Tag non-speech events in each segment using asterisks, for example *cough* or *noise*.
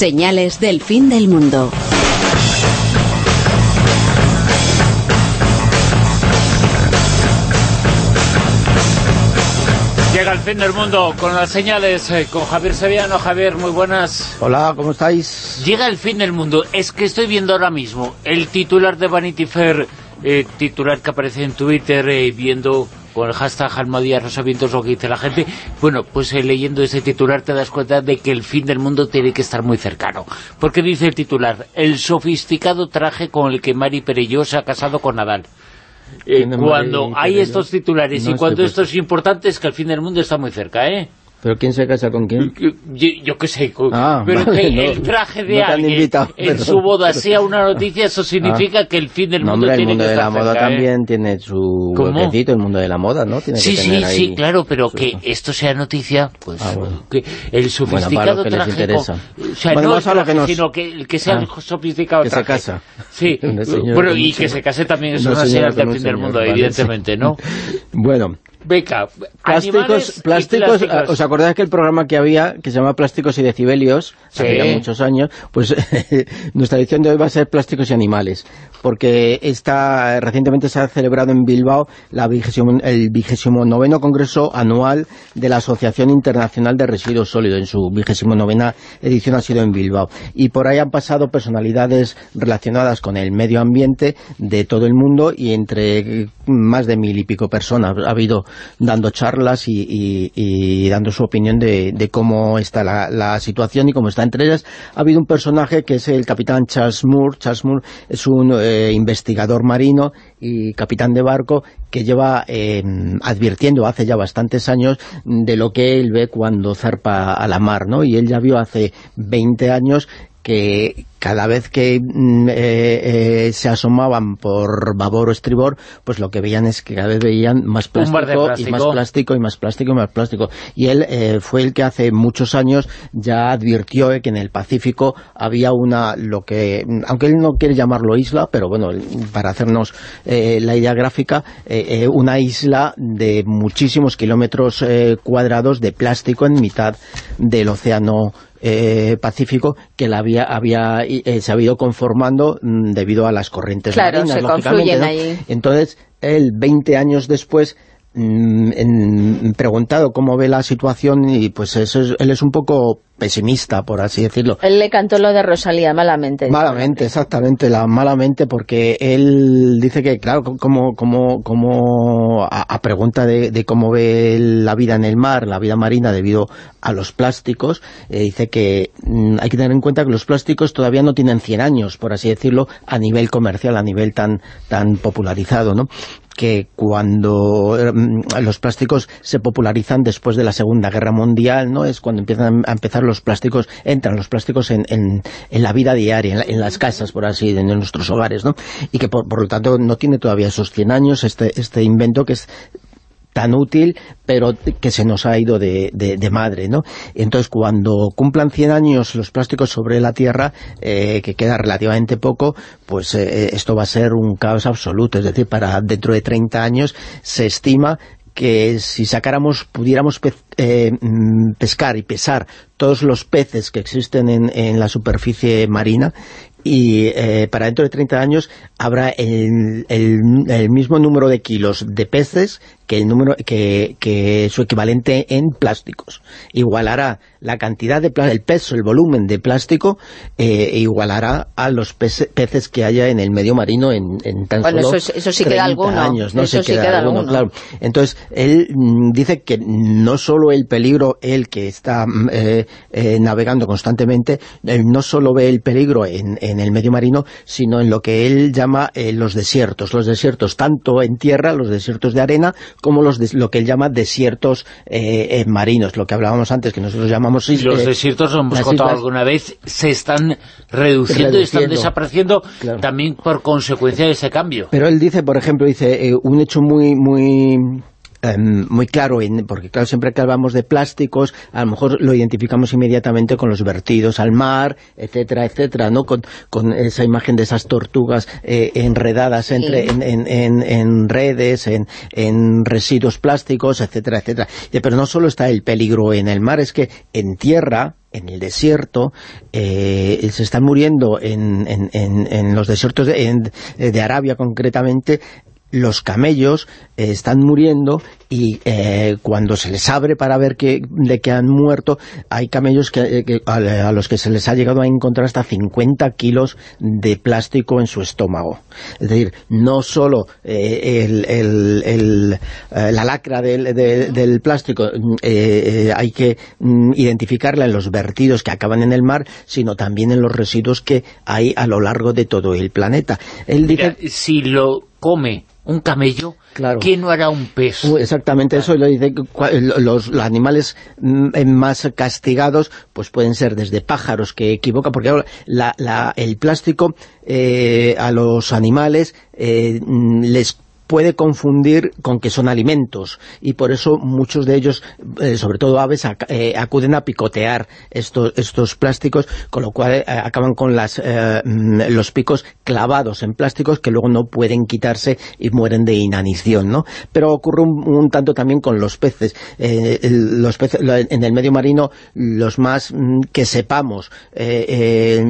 Señales del fin del mundo. Llega el fin del mundo con las señales, eh, con Javier Sevillano. Javier, muy buenas. Hola, ¿cómo estáis? Llega el fin del mundo. Es que estoy viendo ahora mismo el titular de Vanity Fair, eh, titular que aparece en Twitter, eh, viendo con el hashtag Almadía Rosavientos lo que dice la gente. Bueno, pues leyendo ese titular te das cuenta de que el fin del mundo tiene que estar muy cercano. Porque dice el titular, el sofisticado traje con el que Mari Perelló se ha casado con Nadal. Eh, cuando hay estos titulares y cuando esto es importante es que el fin del mundo está muy cerca, ¿eh? ¿Pero quién se casa con quién? Yo, qué sé, ah, pero que el traje de alguien en su boda sea una noticia, eso significa ah. que el fin del mundo tiene el mundo de la moda ¿eh? también tiene su huequecito, el mundo de la moda, ¿no? sí, sí, sí, claro, pero que esto sea noticia, pues ah, que el sofisticado bueno, traje... interesa. o sea, no el traje, que nos... sino que, el que sea el sofisticado que traje. se casa. Sí, *laughs* bueno, y que se case también es una señal del fin del mundo, evidentemente, ¿no? *laughs* Bueno, Beca, plásticos, plásticos, ¿os acordáis que el programa que había, que se llama Plásticos y Decibelios, hace muchos años, pues *laughs* nuestra edición de hoy va a ser Plásticos y Animales, porque está, recientemente se ha celebrado en Bilbao la el vigésimo noveno Congreso Anual de la Asociación Internacional de Residuos Sólidos, en su vigésimo novena edición ha sido en Bilbao, y por ahí han pasado personalidades relacionadas con el medio ambiente de todo el mundo, y entre más de mil y pico personas. Ha habido dando charlas y, dando su opinión de, cómo está la, situación y cómo está. Entre ellas ha habido un personaje que es el capitán Charles Moore. Charles Moore es un eh, investigador marino y capitán de barco que lleva eh, advirtiendo hace ya bastantes años de lo que él ve cuando zarpa a la mar, ¿no? Y él ya vio hace 20 años que cada vez que mm, eh, eh, se asomaban por babor o estribor, pues lo que veían es que cada vez veían más plástico, y más plástico y más plástico y más plástico. Y él eh, fue el que hace muchos años ya advirtió que en el Pacífico había una, lo que, aunque él no quiere llamarlo isla, pero bueno, para hacernos la idea gráfica, una isla de muchísimos kilómetros cuadrados de plástico en mitad del océano Pacífico que la había, había eh, se ha ido conformando mm, debido a las corrientes claro, marinas, se lógicamente. Entonces, él, 20 años después, mm, en, preguntado cómo ve la situación y pues eso él es un poco pesimista, por así decirlo. Él le cantó lo de Rosalía malamente. Malamente, exactamente, la malamente, porque él dice que, claro, como, como, como a, pregunta de, cómo ve la vida en el mar, la vida marina debido a los plásticos, eh, dice que mm, hay que tener en cuenta que los plásticos todavía no tienen 100 años, por así decirlo, a nivel comercial, a nivel tan, tan popularizado, ¿no? que cuando mm, los plásticos se popularizan después de la Segunda Guerra Mundial, ¿no? Es cuando empiezan a empezar los plásticos, entran los plásticos en, en, la vida diaria, en, las casas, por así, en nuestros hogares, ¿no? Y que por, por, lo tanto no tiene todavía esos 100 años este, este invento que es tan útil, pero que se nos ha ido de, madre, ¿no? Entonces, cuando cumplan 100 años los plásticos sobre la Tierra, eh, que queda relativamente poco, pues eh, esto va a ser un caos absoluto. Es decir, para dentro de 30 años se estima que si sacáramos, pudiéramos eh, mm, pescar y pesar todos los peces que existen en, en la superficie marina y eh, para dentro de 30 años habrá el, el, mismo número de kilos de peces que el número que, que su equivalente en plásticos. Igualará la cantidad de el peso, el volumen de plástico, eh, igualará a los peces que haya en el medio marino en, en tan bueno, solo eso, eso sí 30 alguno. años. No eso sí queda, alguno, claro. Entonces, él mm, dice que no solo el peligro, él que está mm, eh, eh, navegando constantemente, él no solo ve el peligro en, en el medio marino, sino en lo que él llama eh, los desiertos. Los desiertos tanto en tierra, los desiertos de arena, como los lo que él llama desiertos eh, eh, marinos, lo que hablábamos antes, que nosotros llamamos. Los desiertos, lo hemos contado alguna vez, se están reduciendo, y están desapareciendo también por consecuencia de ese cambio. Pero él dice, por ejemplo, dice un hecho muy muy em, muy claro, en, porque claro, siempre que hablamos de plásticos, a lo mejor lo identificamos inmediatamente con los vertidos al mar, etcétera, etcétera, ¿no? Con, esa imagen de esas tortugas eh, enredadas entre, en, redes, en, residuos plásticos, etcétera, etcétera. Pero no solo está el peligro en el mar, es que en tierra, en el desierto, eh, se están muriendo en, en los desiertos de, de, Arabia concretamente los camellos eh, están muriendo y eh, cuando se les abre para ver que, de que han muerto, hay camellos que, eh, a, los que se les ha llegado a encontrar hasta 50 kilos de plástico en su estómago. Es decir, no solo la lacra del, plástico hay que mm, identificarla en los vertidos que acaban en el mar, sino también en los residuos que hay a lo largo de todo el planeta. Él dice... si lo come un camello, claro. ¿quién no hará un pez? Exactamente, eso lo dice, los, animales mm, más castigados pues pueden ser desde pájaros que equivocan, porque el plástico eh, a los animales eh, mm, les puede confundir con que son alimentos y por eso muchos de ellos, eh, sobre todo aves, eh, acuden a picotear estos, estos plásticos, con lo cual eh, acaban con las, mm, los picos clavados en plásticos que luego no pueden quitarse y mueren de inanición, ¿no? Pero ocurre un, tanto también con los peces. los peces en el medio marino, los más mm, que sepamos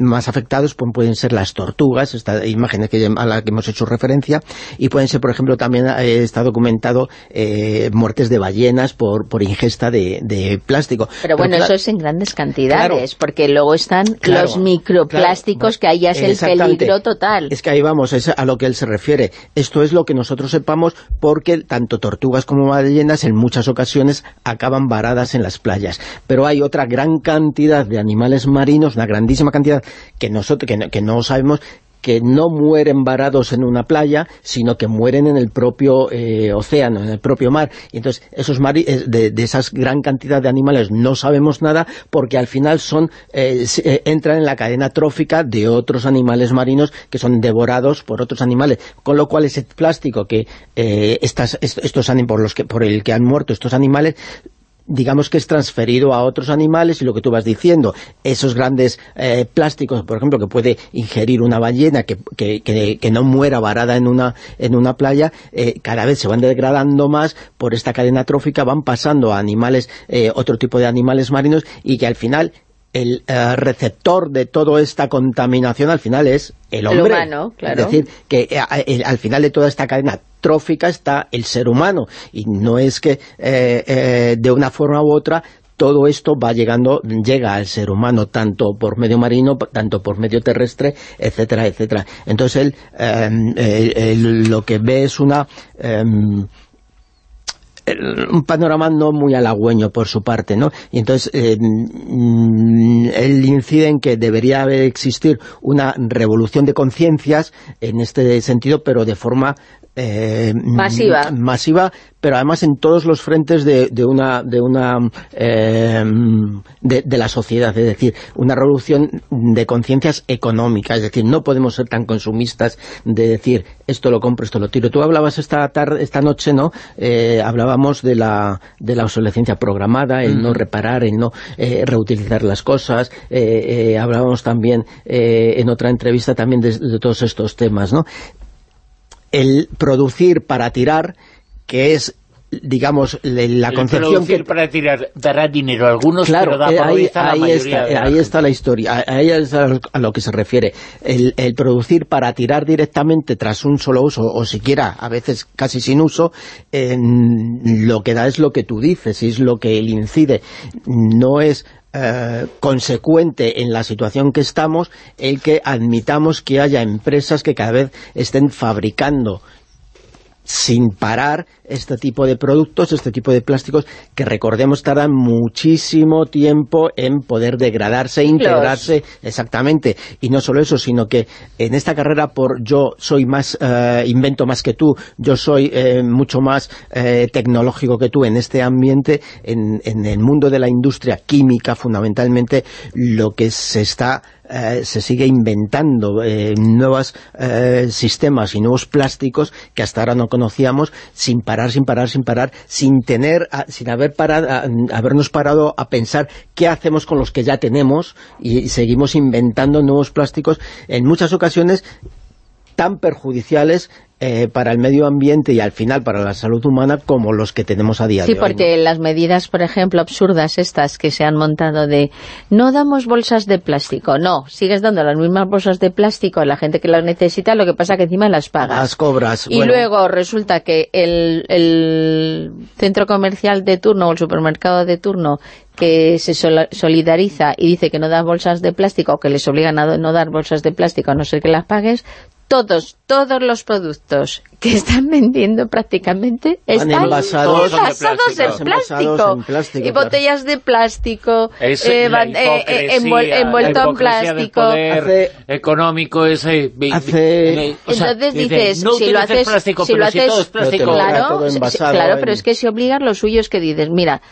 más afectados pues, pueden ser las tortugas, esta imagen que, a la que hemos hecho referencia, y pueden ser, por ejemplo, también eh, está documentado eh, muertes de ballenas por, por ingesta de, plástico. Pero, bueno, eso es en grandes cantidades, porque luego están los microplásticos, que ahí ya es el peligro total. Es que ahí vamos, es a lo que él se refiere. Esto es lo que nosotros sepamos, porque tanto tortugas como ballenas en muchas ocasiones acaban varadas en las playas. Pero hay otra gran cantidad de animales marinos, una grandísima cantidad, que nosotros que no sabemos, que no mueren varados en una playa, sino que mueren en el propio eh, océano, en el propio mar. Y entonces, esos eh, de, de, esas gran cantidad de animales no sabemos nada porque al final son eh, entran en la cadena trófica de otros animales marinos que son devorados por otros animales. Con lo cual, ese plástico que estas, estos por, los que, por el que han muerto estos animales digamos que es transferido a otros animales y lo que tú vas diciendo, esos grandes eh, plásticos, por ejemplo, que puede ingerir una ballena que, que, no muera varada en una, en una playa, eh, cada vez se van degradando más por esta cadena trófica, van pasando a animales, eh, otro tipo de animales marinos y que al final el receptor de toda esta contaminación al final es el hombre. humano, claro. Es decir, que al final de toda esta cadena trófica está el ser humano y no es que eh, eh, de una forma u otra todo esto va llegando, llega al ser humano, tanto por medio marino, tanto por medio terrestre, etcétera, etcétera. Entonces él, lo que ve es una... Em, un panorama no muy halagüeño por su parte, ¿no? Y entonces em, él incide en que debería haber existir una revolución de conciencias en este sentido, pero de forma eh, masiva. masiva, pero además en todos los frentes de, una, de, una eh, de, la sociedad, es decir, una revolución de conciencias económicas, es decir, no podemos ser tan consumistas de decir, esto lo compro, esto lo tiro. Tú hablabas esta tarde, esta noche, ¿no? Eh, hablábamos de la, de la obsolescencia programada, el no reparar, el no reutilizar las cosas, hablábamos también en otra entrevista también de, de todos estos temas, ¿no? El producir para tirar, que es digamos, la el concepción producir para tirar dará dinero a algunos, claro, pero da eh, ahí, ahí está, ahí está la historia, ahí es a lo que se refiere. El, producir para tirar directamente tras un solo uso, o siquiera a veces casi sin uso, lo que da es lo que tú dices, y es lo que él incide. No es eh, consecuente en la situación que estamos el que admitamos que haya empresas que cada vez estén fabricando sin parar este tipo de productos, este tipo de plásticos, que recordemos tardan muchísimo tiempo en poder degradarse, integrarse, exactamente, y no solo eso, sino que en esta carrera por yo soy más, eh, invento más que tú, yo soy eh, mucho más eh, tecnológico que tú en este ambiente, en, en el mundo de la industria química fundamentalmente, lo que se está eh, se sigue inventando eh, nuevos eh, sistemas y nuevos plásticos que hasta ahora no conocíamos sin parar, sin parar, sin parar, sin tener, sin haber parado, habernos parado a pensar qué hacemos con los que ya tenemos y seguimos inventando nuevos plásticos en muchas ocasiones tan perjudiciales eh, para el medio ambiente y al final para la salud humana como los que tenemos a día de hoy. Sí, porque las medidas, por ejemplo, absurdas estas que se han montado de no damos bolsas de plástico, no, sigues dando las mismas bolsas de plástico a la gente que las necesita, lo que pasa que encima las pagas. Las cobras. Y luego resulta que el, el centro comercial de turno o el supermercado de turno que se solidariza y dice que no da bolsas de plástico o que les obligan a no dar bolsas de plástico a no ser que las pagues, todos, todos los productos que están vendiendo prácticamente están envasados, en, plástico. y botellas de plástico, eh, eh, envuelto en plástico. económico ese... Entonces dices, si lo haces, plástico, si lo haces, claro, claro pero es que si obligas los suyos que dices, mira,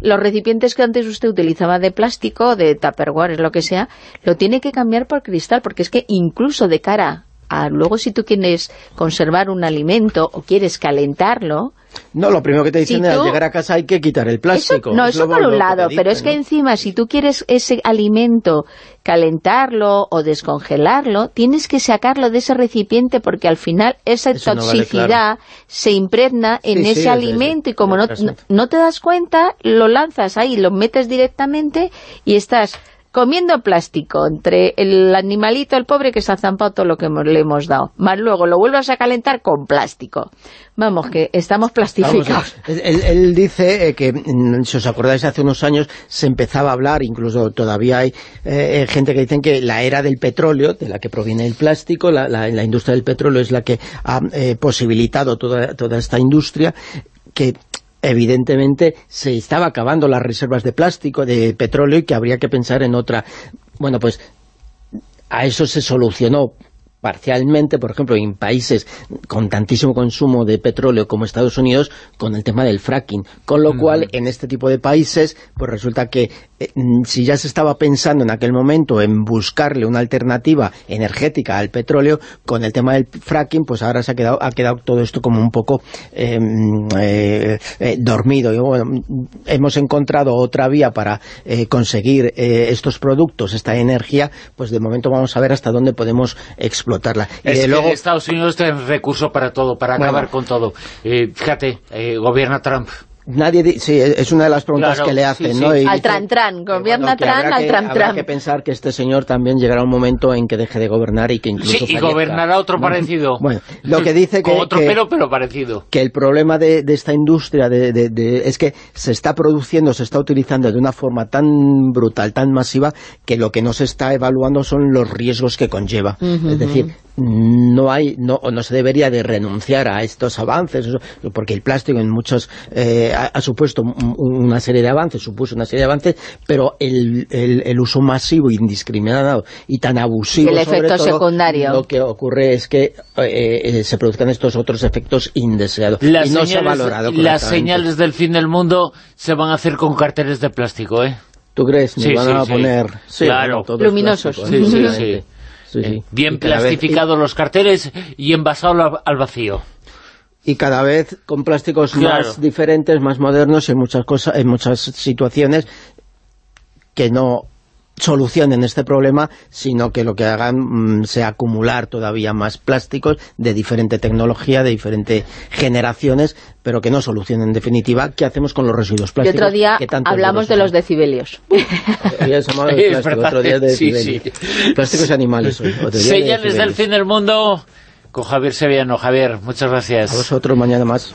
los recipientes que antes usted utilizaba de plástico, de tupperware, lo que sea, lo tiene que cambiar por cristal, porque es que incluso de cara luego si tú quieres conservar un alimento o quieres calentarlo... No, lo primero que te dicen es al llegar a casa hay que quitar el plástico. no, eso por un lado, pero es que encima si tú quieres ese alimento calentarlo o descongelarlo, tienes que sacarlo de ese recipiente porque al final esa toxicidad se impregna en ese alimento y como no, no te das cuenta, lo lanzas ahí, lo metes directamente y estás comiendo plástico entre el animalito, el pobre que se ha zampado todo lo que le hemos dado, más luego lo vuelvas a calentar con plástico. Vamos, que estamos plastificados. *laughs* él, dice eh, que, mm, si os acordáis, hace unos años se empezaba a hablar, incluso todavía hay eh, gente que dicen que la era del petróleo, de la que proviene el plástico, la, la, industria del petróleo es la que ha eh, posibilitado toda, toda esta industria, que evidentemente se estaba acabando las reservas de plástico, de petróleo y que habría que pensar en otra. Bueno, pues a eso se solucionó parcialmente, por ejemplo, en países con tantísimo consumo de petróleo como Estados Unidos, con el tema del fracking. Con lo cual, en este tipo de países, pues resulta que si ya se estaba pensando en aquel momento en buscarle una alternativa energética al petróleo, con el tema del fracking, pues ahora se ha quedado, ha quedado todo esto como un poco em, eh, eh, dormido. Y bueno, hemos encontrado otra vía para conseguir estos productos, esta energía, pues de momento vamos a ver hasta dónde podemos explotar es luego... que Estados Unidos tiene recurso para todo, para acabar con todo. Eh, fíjate, eh, gobierna Trump. Nadie sí, es una de las preguntas que le hacen, ¿no? al Tran Tran, gobierna Tran, al Tran Tran. Habrá que pensar que este señor también llegará un momento en que deje de gobernar y que incluso Sí, y gobernará otro parecido. Bueno, lo que dice *laughs* que... otro pero, pero parecido. Que el problema de, esta industria de, es que se está produciendo, se está utilizando de una forma tan brutal, tan masiva, que lo que no se está evaluando son los riesgos que conlleva. es decir, no hay no, no se debería de renunciar a estos avances, porque el plástico en muchos eh, ha, supuesto una serie de avances, supuso una serie de avances, pero el, el, uso masivo, indiscriminado y tan abusivo, el efecto secundario. lo que ocurre es que eh, eh, se produzcan estos otros efectos indeseados y no se ha valorado Las señales del fin del mundo se van a hacer con carteles de plástico, ¿eh? ¿Tú crees? Sí, van a poner claro. luminosos. sí, sí, sí. Eh, bien plastificados los carteles y envasados al vacío. Y cada vez con plásticos más diferentes, más modernos en muchas cosas, en muchas situaciones que no solucionen este problema, sino que lo que hagan mm, sea acumular todavía más plásticos de diferente tecnología, de diferentes generaciones, pero que no solucionen en definitiva qué hacemos con los residuos *laughs* *laughs* plásticos. Y otro día hablamos de los decibelios. otro día de Plásticos animales. Señales del fin del mundo con Javier Sevillano. Javier, muchas gracias. A vosotros, mañana más.